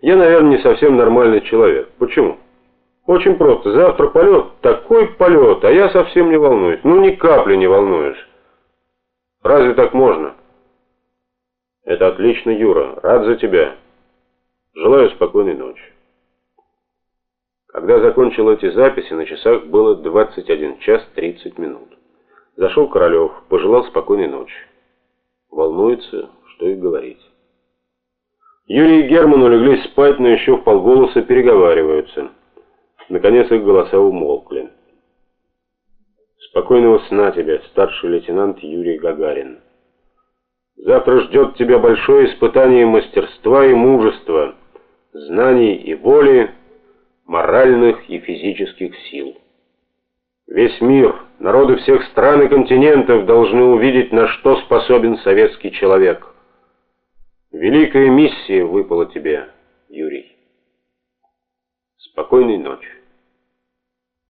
Я, наверное, не совсем нормальный человек. Почему? Очень просто. Завтра полет, такой полет, а я совсем не волнуюсь. Ну, ни капли не волнуюсь. Разве так можно? Это отлично, Юра. Рад за тебя. Желаю спокойной ночи. Когда закончил эти записи, на часах было 21 час 30 минут. Зашел Королев, пожелал спокойной ночи. Волнуется, что и говорить. Юрий и Герман улеглись спать, но еще в полголоса переговариваются. Наконец их голоса умолкли. Спокойного сна тебе, старший лейтенант Юрий Гагарин. Завтра ждет тебя большое испытание мастерства и мужества, знаний и воли, моральных и физических сил. Весь мир, народы всех стран и континентов должны увидеть, на что способен советский человек. Великая миссия выпала тебе, Юрий. Спокойной ночи.